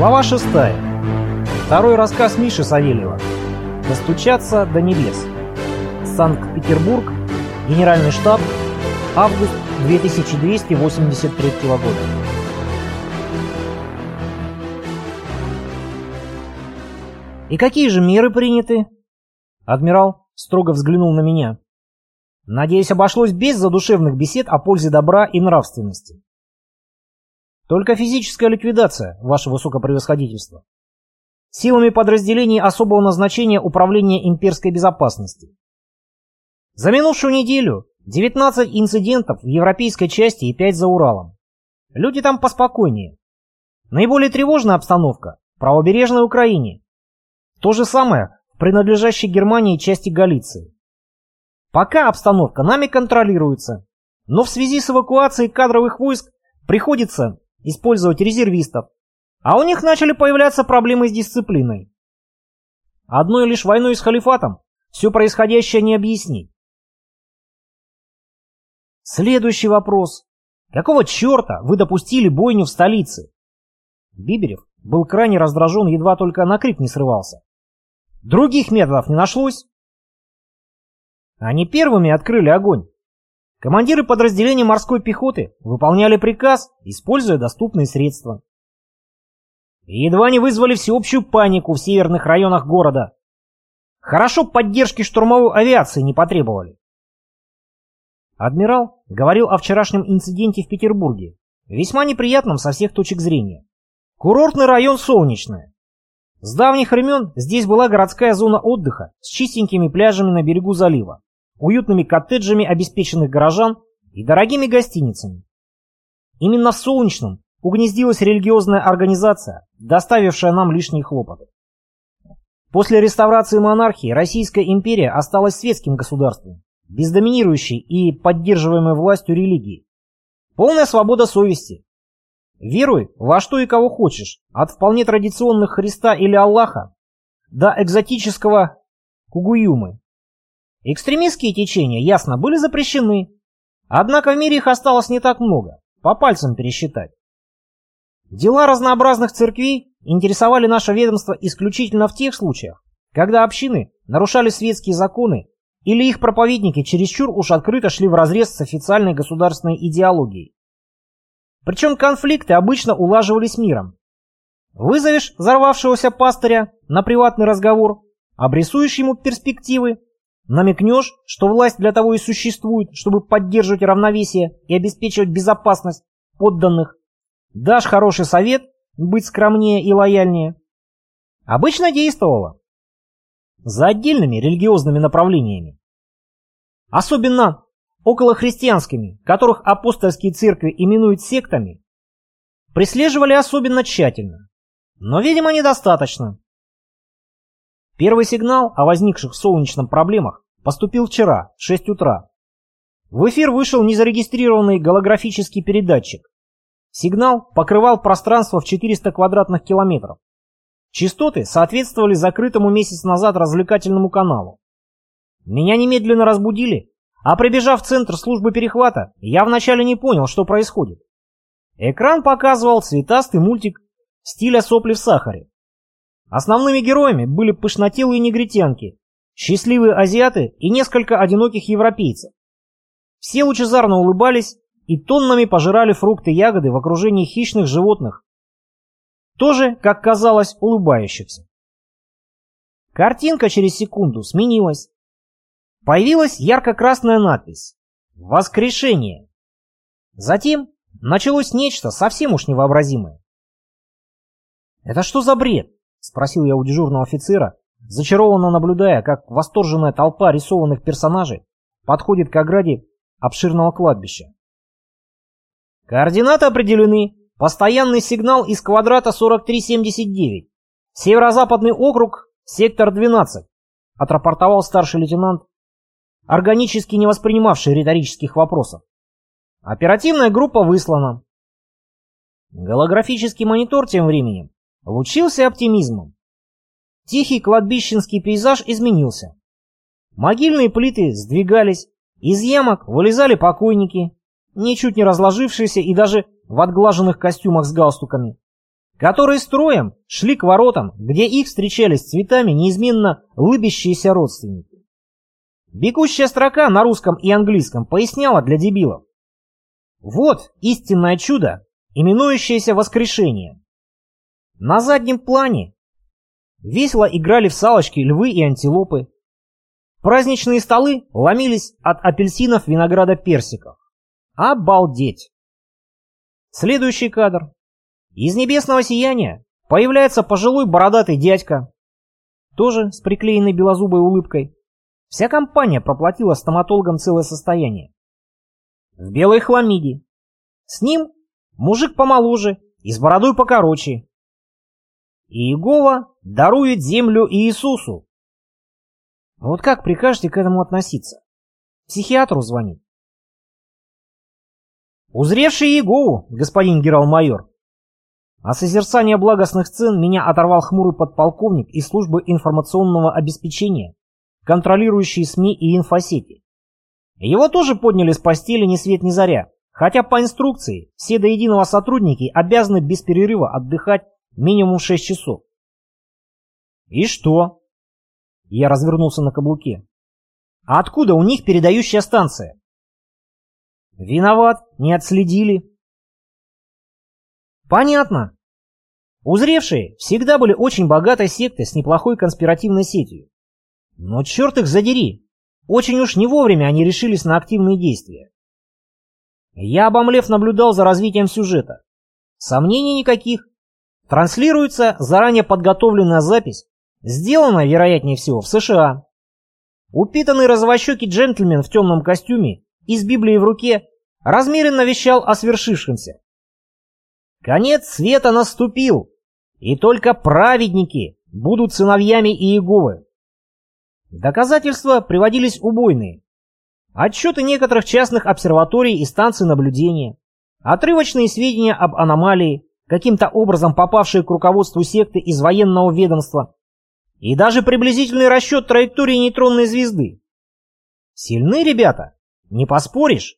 Глава шестая. Второй рассказ Миши Савельева. Достучаться до небес. Санкт-Петербург. Генеральный штаб. Август 2283 года. И какие же меры приняты? Адмирал строго взглянул на меня. Надеюсь, обошлось без задушевных бесед о пользе добра и нравственности. Только физическая ликвидация, ваше высокопревосходительство. Силами подразделений особого назначения Управления имперской безопасности. За минувшую неделю 19 инцидентов в европейской части и 5 за Уралом. Люди там поспокойнее. Наиболее тревожная обстановка в правобережной Украине. То же самое в принадлежащей Германии части Галиции. Пока обстановка нами контролируется, но в связи с эвакуацией кадровых войск приходится использовать резервистов, а у них начали появляться проблемы с дисциплиной. Одной лишь войной с халифатом все происходящее не объяснить. Следующий вопрос. Какого черта вы допустили бойню в столице? Биберев был крайне раздражен, едва только на крик не срывался. Других методов не нашлось? Они первыми открыли огонь. Командиры подразделений морской пехоты выполняли приказ, используя доступные средства. И едва не вызвали всеобщую панику в северных районах города. Хорошо поддержки штурмовой авиации не потребовали. Адмирал говорил о вчерашнем инциденте в Петербурге, весьма неприятном со всех точек зрения. Курортный район Солнечное. С давних времен здесь была городская зона отдыха с чистенькими пляжами на берегу залива уютными коттеджами обеспеченных горожан и дорогими гостиницами. Именно в Солнечном угнездилась религиозная организация, доставившая нам лишние хлопоты. После реставрации монархии Российская империя осталась светским государством, без доминирующей и поддерживаемой властью религии. Полная свобода совести. Веруй во что и кого хочешь, от вполне традиционных Христа или Аллаха до экзотического Кугуюмы Экстремистские течения, ясно, были запрещены. Однако в мире их осталось не так много, по пальцам пересчитать. Дела разнообразных церквей интересовали наше ведомство исключительно в тех случаях, когда общины нарушали светские законы или их проповедники чересчур уж открыто шли вразрез с официальной государственной идеологией. Причем конфликты обычно улаживались миром. Вызовешь взорвавшегося пастыря на приватный разговор, обрисуешь ему перспективы, Намекнешь, что власть для того и существует, чтобы поддерживать равновесие и обеспечивать безопасность подданных. Дашь хороший совет, быть скромнее и лояльнее. Обычно действовало. За отдельными религиозными направлениями. Особенно околохристианскими, которых апостольские церкви именуют сектами, преследовали особенно тщательно. Но, видимо, недостаточно. Первый сигнал о возникших в солнечном проблемах поступил вчера, в 6 утра. В эфир вышел незарегистрированный голографический передатчик. Сигнал покрывал пространство в 400 квадратных километров. Частоты соответствовали закрытому месяц назад развлекательному каналу. Меня немедленно разбудили, а прибежав в центр службы перехвата, я вначале не понял, что происходит. Экран показывал цветастый мультик стиля сопли в сахаре. Основными героями были пышнотелые негритянки, счастливые азиаты и несколько одиноких европейцев. Все лучезарно улыбались и тоннами пожирали фрукты и ягоды в окружении хищных животных, тоже, как казалось, улыбающихся. Картинка через секунду сменилась. Появилась ярко-красная надпись «Воскрешение». Затем началось нечто совсем уж невообразимое. Это что за бред? — спросил я у дежурного офицера, зачарованно наблюдая, как восторженная толпа рисованных персонажей подходит к ограде обширного кладбища. Координаты определены. Постоянный сигнал из квадрата 4379. Северо-западный округ, сектор 12, отрапортовал старший лейтенант, органически не воспринимавший риторических вопросов. Оперативная группа выслана. Голографический монитор тем временем лучился оптимизмом. Тихий кладбищенский пейзаж изменился. Могильные плиты сдвигались, из ямок вылезали покойники, ничуть не разложившиеся и даже в отглаженных костюмах с галстуками. которые строем шли к воротам, где их встречали с цветами неизменно лыбящиеся родственники. Бегущая строка на русском и английском поясняла для дебилов. Вот истинное чудо, именующееся воскрешение. На заднем плане весело играли в салочки львы и антилопы. Праздничные столы ломились от апельсинов, винограда, персиков. Обалдеть! Следующий кадр. Из небесного сияния появляется пожилой бородатый дядька, тоже с приклеенной белозубой улыбкой. Вся компания проплатила стоматологам целое состояние. В белой хламиде. С ним мужик помоложе и с бородой покороче. Иегова дарует землю Иисусу. Вот как прикажете к этому относиться? Психиатру звонить? Узревший Иегову, господин генерал-майор. А созерцание благостных сцен меня оторвал хмурый подполковник из службы информационного обеспечения, контролирующий СМИ и инфосети. Его тоже подняли с постели ни свет ни заря, хотя по инструкции все до единого сотрудники обязаны без перерыва отдыхать минимум 6 часов. И что? Я развернулся на каблуке. А откуда у них передающая станция? Виноват, не отследили. Понятно. Узревшие всегда были очень богатой сектой с неплохой конспиративной сетью. Но черт их задери, очень уж не вовремя они решились на активные действия. Я, обомлев, наблюдал за развитием сюжета. Сомнений никаких. Транслируется заранее подготовленная запись, сделанная, вероятнее всего, в США. Упитанный развощекий джентльмен в темном костюме и с Библией в руке размеренно вещал о свершившемся. Конец света наступил, и только праведники будут сыновьями Иеговы. Доказательства приводились убойные. Отчеты некоторых частных обсерваторий и станций наблюдения, отрывочные сведения об аномалии, каким-то образом попавшие к руководству секты из военного ведомства, и даже приблизительный расчет траектории нейтронной звезды. Сильны ребята, не поспоришь.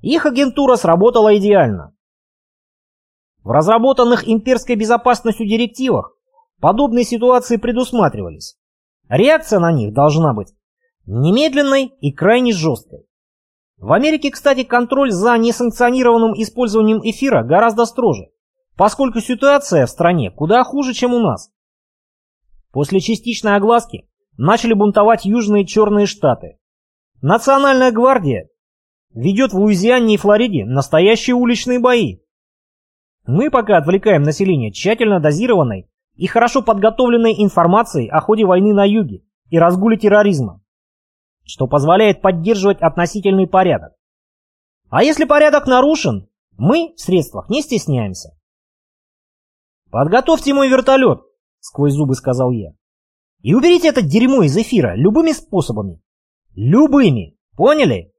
Их агентура сработала идеально. В разработанных имперской безопасностью директивах подобные ситуации предусматривались. Реакция на них должна быть немедленной и крайне жесткой. В Америке, кстати, контроль за несанкционированным использованием эфира гораздо строже, поскольку ситуация в стране куда хуже, чем у нас. После частичной огласки начали бунтовать южные черные штаты. Национальная гвардия ведет в Луизиане и Флориде настоящие уличные бои. Мы пока отвлекаем население тщательно дозированной и хорошо подготовленной информацией о ходе войны на юге и разгуле терроризма, что позволяет поддерживать относительный порядок. А если порядок нарушен, мы в средствах не стесняемся. «Подготовьте мой вертолет», — сквозь зубы сказал я. «И уберите это дерьмо из эфира любыми способами. Любыми. Поняли?»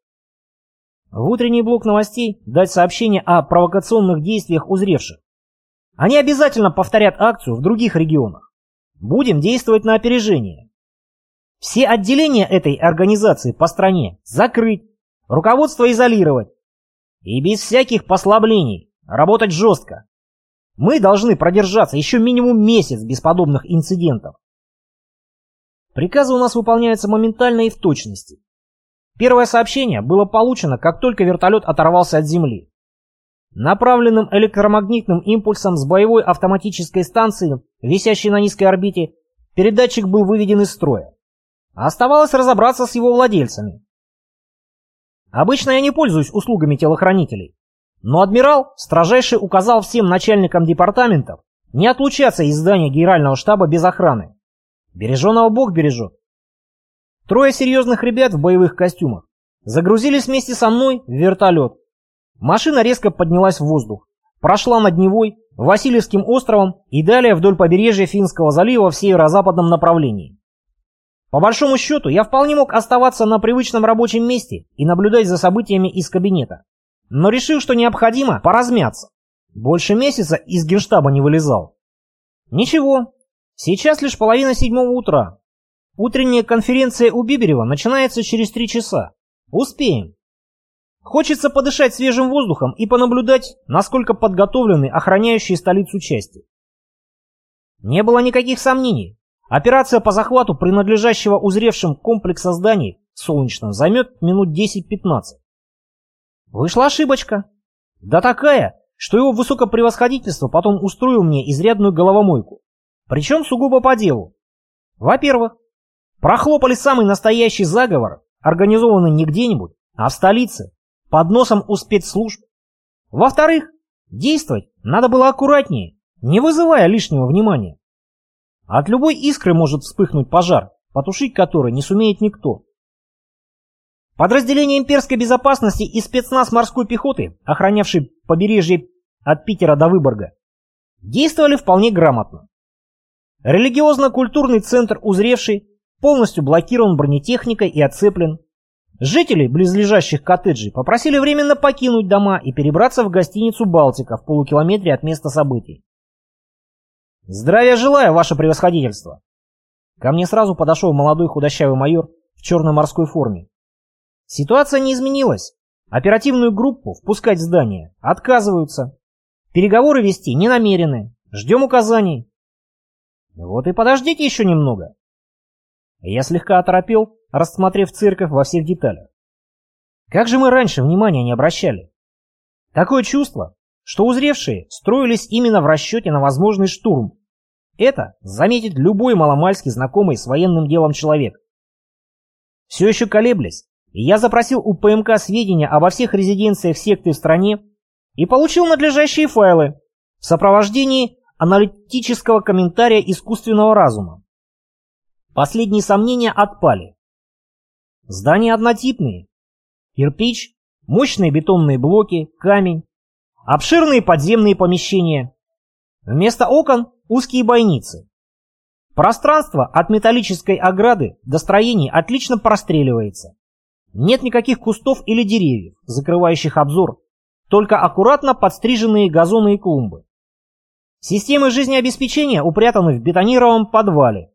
В утренний блок новостей дать сообщение о провокационных действиях узревших. Они обязательно повторят акцию в других регионах. Будем действовать на опережение. Все отделения этой организации по стране закрыть, руководство изолировать. И без всяких послаблений работать жестко. Мы должны продержаться еще минимум месяц без подобных инцидентов. Приказы у нас выполняются моментально и в точности. Первое сообщение было получено, как только вертолет оторвался от земли. Направленным электромагнитным импульсом с боевой автоматической станции, висящей на низкой орбите, передатчик был выведен из строя. Оставалось разобраться с его владельцами. Обычно я не пользуюсь услугами телохранителей, но адмирал строжайше указал всем начальникам департаментов не отлучаться из здания генерального штаба без охраны. Береженого Бог бережет. Трое серьезных ребят в боевых костюмах загрузились вместе со мной в вертолет Машина резко поднялась в воздух, прошла над Невой, Васильевским островом и далее вдоль побережья Финского залива в северо-западном направлении. По большому счету, я вполне мог оставаться на привычном рабочем месте и наблюдать за событиями из кабинета. Но решил, что необходимо поразмяться. Больше месяца из генштаба не вылезал. Ничего, сейчас лишь половина седьмого утра. Утренняя конференция у Биберева начинается через три часа. Успеем. Хочется подышать свежим воздухом и понаблюдать, насколько подготовлены охраняющие столицу части. Не было никаких сомнений. Операция по захвату принадлежащего узревшим комплекса зданий Солнечном займет минут 10-15. Вышла ошибочка. Да такая, что его высокопревосходительство потом устроил мне изрядную головомойку. Причем сугубо по делу. Во-первых, прохлопали самый настоящий заговор, организованный не где-нибудь, а в столице, под носом у спецслужб. Во-вторых, действовать надо было аккуратнее, не вызывая лишнего внимания. От любой искры может вспыхнуть пожар, потушить который не сумеет никто. Подразделения имперской безопасности и спецназ морской пехоты, охранявший побережье от Питера до Выборга, действовали вполне грамотно. Религиозно-культурный центр узревший полностью блокирован бронетехникой и оцеплен. Жители близлежащих коттеджей попросили временно покинуть дома и перебраться в гостиницу «Балтика» в полукилометре от места событий. «Здравия желаю, ваше превосходительство!» Ко мне сразу подошел молодой худощавый майор в черной морской форме. Ситуация не изменилась. Оперативную группу впускать в здание отказываются. Переговоры вести не намерены. Ждем указаний. Вот и подождите еще немного. Я слегка оторопел, рассмотрев церковь во всех деталях. Как же мы раньше внимания не обращали? Такое чувство, что узревшие строились именно в расчете на возможный штурм. Это заметит любой маломальски знакомый с военным делом человек. Все еще колеблясь, я запросил у ПМК сведения обо всех резиденциях секты в стране и получил надлежащие файлы в сопровождении аналитического комментария искусственного разума. Последние сомнения отпали. Здания однотипные. Кирпич, мощные бетонные блоки, камень, обширные подземные помещения. Вместо окон узкие бойницы. Пространство от металлической ограды до строений отлично простреливается. Нет никаких кустов или деревьев, закрывающих обзор, только аккуратно подстриженные газоны и клумбы. Системы жизнеобеспечения упрятаны в бетонированном подвале.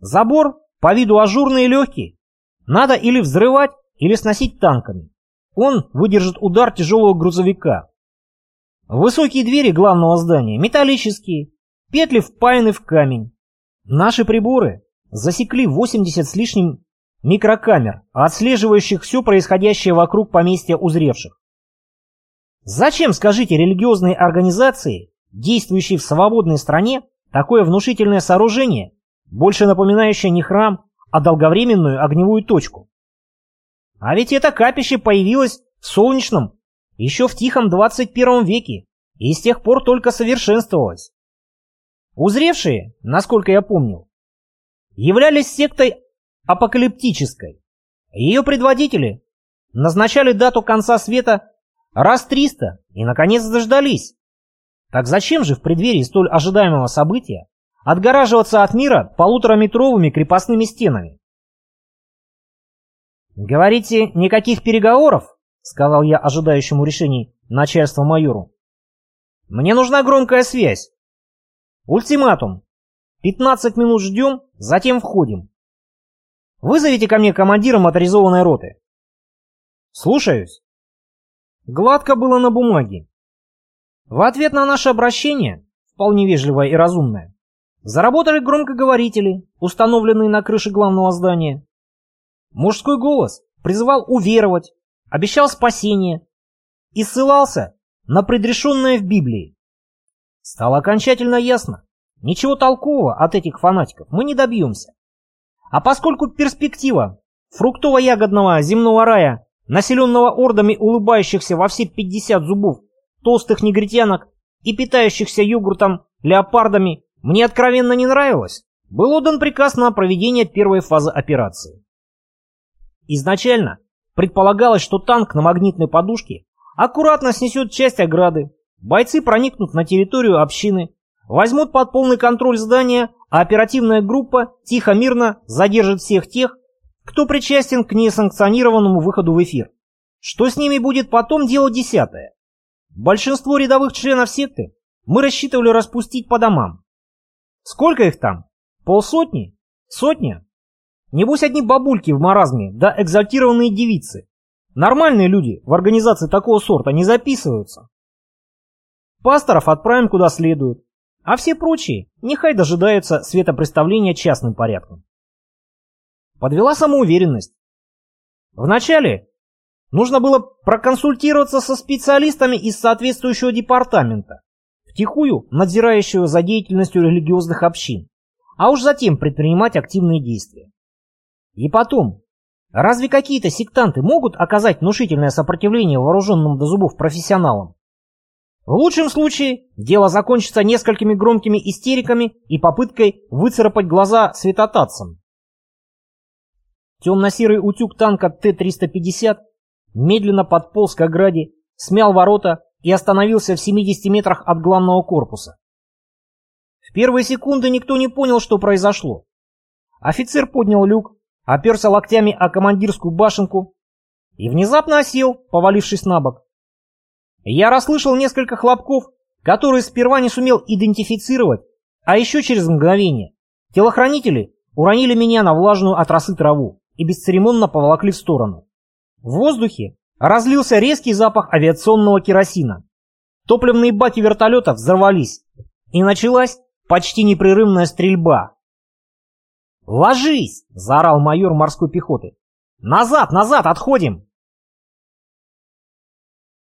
Забор по виду ажурный и легкий. Надо или взрывать, или сносить танками. Он выдержит удар тяжелого грузовика. Высокие двери главного здания металлические, петли впаяны в камень. Наши приборы засекли 80 с лишним микрокамер, отслеживающих все происходящее вокруг поместья узревших. Зачем, скажите, религиозные организации действующий в свободной стране, такое внушительное сооружение, больше напоминающее не храм, а долговременную огневую точку. А ведь это капище появилось в Солнечном еще в тихом 21 веке и с тех пор только совершенствовалось. Узревшие, насколько я помнил, являлись сектой апокалиптической. Ее предводители назначали дату конца света раз триста и, наконец, дождались. Так зачем же в преддверии столь ожидаемого события отгораживаться от мира полутораметровыми крепостными стенами? «Говорите, никаких переговоров?» — сказал я ожидающему решений начальства майору. «Мне нужна громкая связь. Ультиматум. 15 минут ждем, затем входим. Вызовите ко мне командира моторизованной роты». «Слушаюсь». Гладко было на бумаге. В ответ на наше обращение, вполне вежливое и разумное, заработали громкоговорители, установленные на крыше главного здания. Мужской голос призывал уверовать, обещал спасение и ссылался на предрешенное в Библии. Стало окончательно ясно, ничего толкового от этих фанатиков мы не добьемся. А поскольку перспектива фруктово-ягодного земного рая, населенного ордами улыбающихся во все 50 зубов толстых негритянок и питающихся йогуртом леопардами мне откровенно не нравилось, был отдан приказ на проведение первой фазы операции. Изначально предполагалось, что танк на магнитной подушке аккуратно снесет часть ограды, бойцы проникнут на территорию общины, возьмут под полный контроль здание, а оперативная группа тихо-мирно задержит всех тех, кто причастен к несанкционированному выходу в эфир. Что с ними будет потом, дело десятое. Большинство рядовых членов секты мы рассчитывали распустить по домам. Сколько их там? Полсотни? Сотня? Небось одни бабульки в маразме, да экзальтированные девицы. Нормальные люди в организации такого сорта не записываются. Пасторов отправим куда следует. А все прочие нехай дожидаются светопреставления частным порядком. Подвела самоуверенность. Вначале нужно было проконсультироваться со специалистами из соответствующего департамента, втихую надзирающего за деятельностью религиозных общин, а уж затем предпринимать активные действия. И потом, разве какие-то сектанты могут оказать внушительное сопротивление вооруженным до зубов профессионалам? В лучшем случае дело закончится несколькими громкими истериками и попыткой выцарапать глаза светотатцам. Темно-серый утюг танка Т-350 медленно подполз к ограде, смял ворота и остановился в 70 метрах от главного корпуса. В первые секунды никто не понял, что произошло. Офицер поднял люк, оперся локтями о командирскую башенку и внезапно осел, повалившись на бок. Я расслышал несколько хлопков, которые сперва не сумел идентифицировать, а еще через мгновение телохранители уронили меня на влажную от росы траву и бесцеремонно поволокли в сторону. В воздухе разлился резкий запах авиационного керосина. Топливные баки вертолета взорвались, и началась почти непрерывная стрельба. «Ложись!» — заорал майор морской пехоты. «Назад, назад, отходим!»